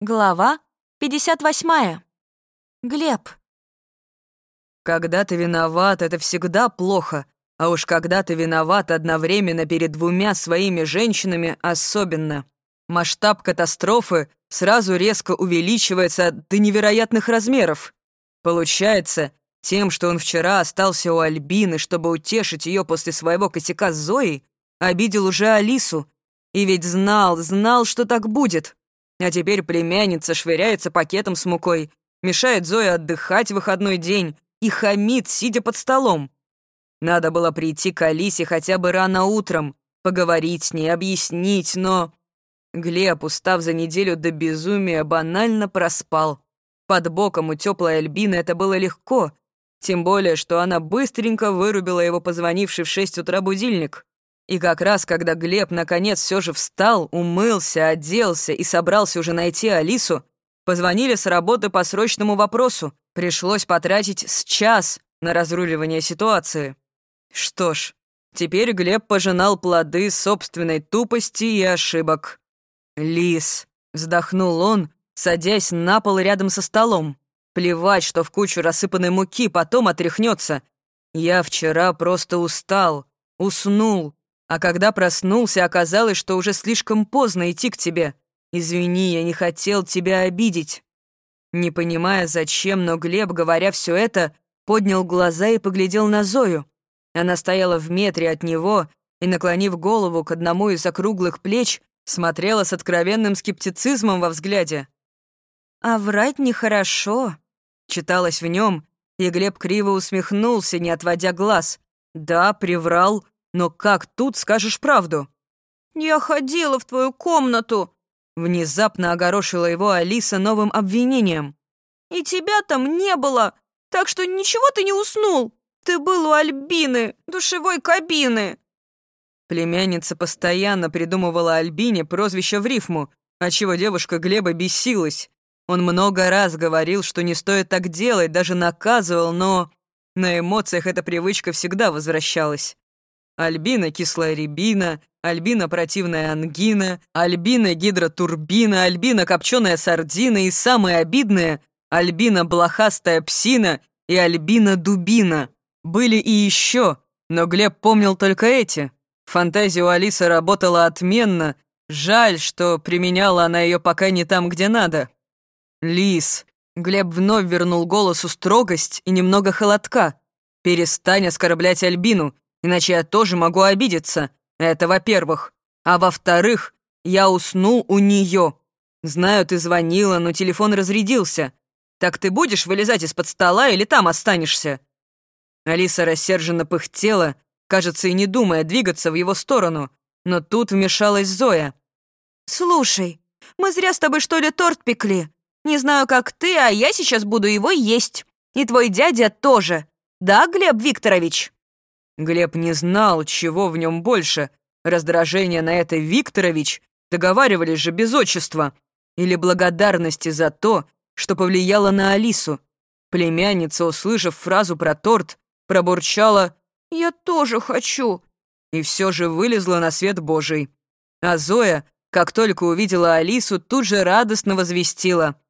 Глава 58. Глеб. Когда ты виноват, это всегда плохо. А уж когда ты виноват одновременно перед двумя своими женщинами, особенно. Масштаб катастрофы сразу резко увеличивается до невероятных размеров. Получается, тем, что он вчера остался у Альбины, чтобы утешить ее после своего косяка с Зоей, обидел уже Алису. И ведь знал, знал, что так будет. А теперь племянница швыряется пакетом с мукой, мешает Зое отдыхать в выходной день и хамит, сидя под столом. Надо было прийти к Алисе хотя бы рано утром, поговорить с ней, объяснить, но... Глеб, устав за неделю до безумия, банально проспал. Под боком у теплой Альбины это было легко, тем более, что она быстренько вырубила его позвонивший в шесть утра будильник. И как раз, когда Глеб наконец все же встал, умылся, оделся и собрался уже найти Алису, позвонили с работы по срочному вопросу. Пришлось потратить с час на разруливание ситуации. Что ж, теперь Глеб пожинал плоды собственной тупости и ошибок. «Лис», — вздохнул он, садясь на пол рядом со столом. «Плевать, что в кучу рассыпанной муки потом отряхнется. Я вчера просто устал, уснул, а когда проснулся, оказалось, что уже слишком поздно идти к тебе. Извини, я не хотел тебя обидеть». Не понимая, зачем, но Глеб, говоря все это, поднял глаза и поглядел на Зою. Она стояла в метре от него и, наклонив голову к одному из округлых плеч, смотрела с откровенным скептицизмом во взгляде. «А врать нехорошо», — читалось в нем, и Глеб криво усмехнулся, не отводя глаз. «Да, приврал, но как тут скажешь правду?» «Я ходила в твою комнату!» Внезапно огорошила его Алиса новым обвинением. «И тебя там не было, так что ничего ты не уснул. Ты был у Альбины, душевой кабины». Племянница постоянно придумывала Альбине прозвище в рифму, отчего девушка Глеба бесилась. Он много раз говорил, что не стоит так делать, даже наказывал, но на эмоциях эта привычка всегда возвращалась. Альбина кислая рябина, альбина противная ангина, альбина гидротурбина, альбина копченая сардина и самое обидное — альбина блохастая псина и альбина дубина. Были и еще, но Глеб помнил только эти. Фантазия у Алисы работала отменно, жаль, что применяла она ее пока не там, где надо. «Лис», — Глеб вновь вернул голосу строгость и немного холодка. «Перестань оскорблять Альбину, иначе я тоже могу обидеться. Это во-первых. А во-вторых, я уснул у нее. Знаю, ты звонила, но телефон разрядился. Так ты будешь вылезать из-под стола или там останешься?» Алиса рассерженно пыхтела, кажется, и не думая двигаться в его сторону. Но тут вмешалась Зоя. «Слушай, мы зря с тобой что ли торт пекли? Не знаю, как ты, а я сейчас буду его есть. И твой дядя тоже. Да, Глеб Викторович?» Глеб не знал, чего в нем больше. Раздражение на это Викторович, договаривались же без отчества, или благодарности за то, что повлияло на Алису. Племянница, услышав фразу про торт, пробурчала «Я тоже хочу» и все же вылезла на свет Божий. А Зоя, как только увидела Алису, тут же радостно возвестила.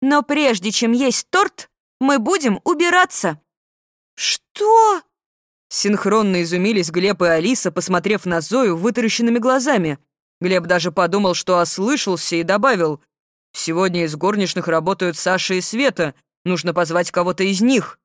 «Но прежде чем есть торт, мы будем убираться». «Что?» Синхронно изумились Глеб и Алиса, посмотрев на Зою вытаращенными глазами. Глеб даже подумал, что ослышался, и добавил. «Сегодня из горничных работают Саша и Света. Нужно позвать кого-то из них».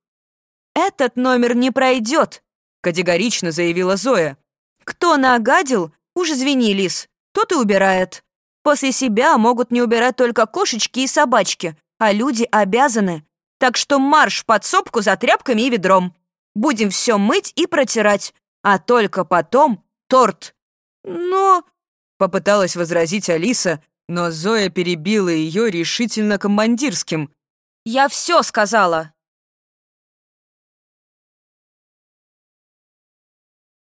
«Этот номер не пройдет», — категорично заявила Зоя. «Кто нагадил, уж извини, Лис, тот и убирает. После себя могут не убирать только кошечки и собачки, а люди обязаны. Так что марш в подсобку за тряпками и ведром. Будем все мыть и протирать, а только потом торт. Но...» Попыталась возразить Алиса, но Зоя перебила ее решительно командирским. «Я все сказала.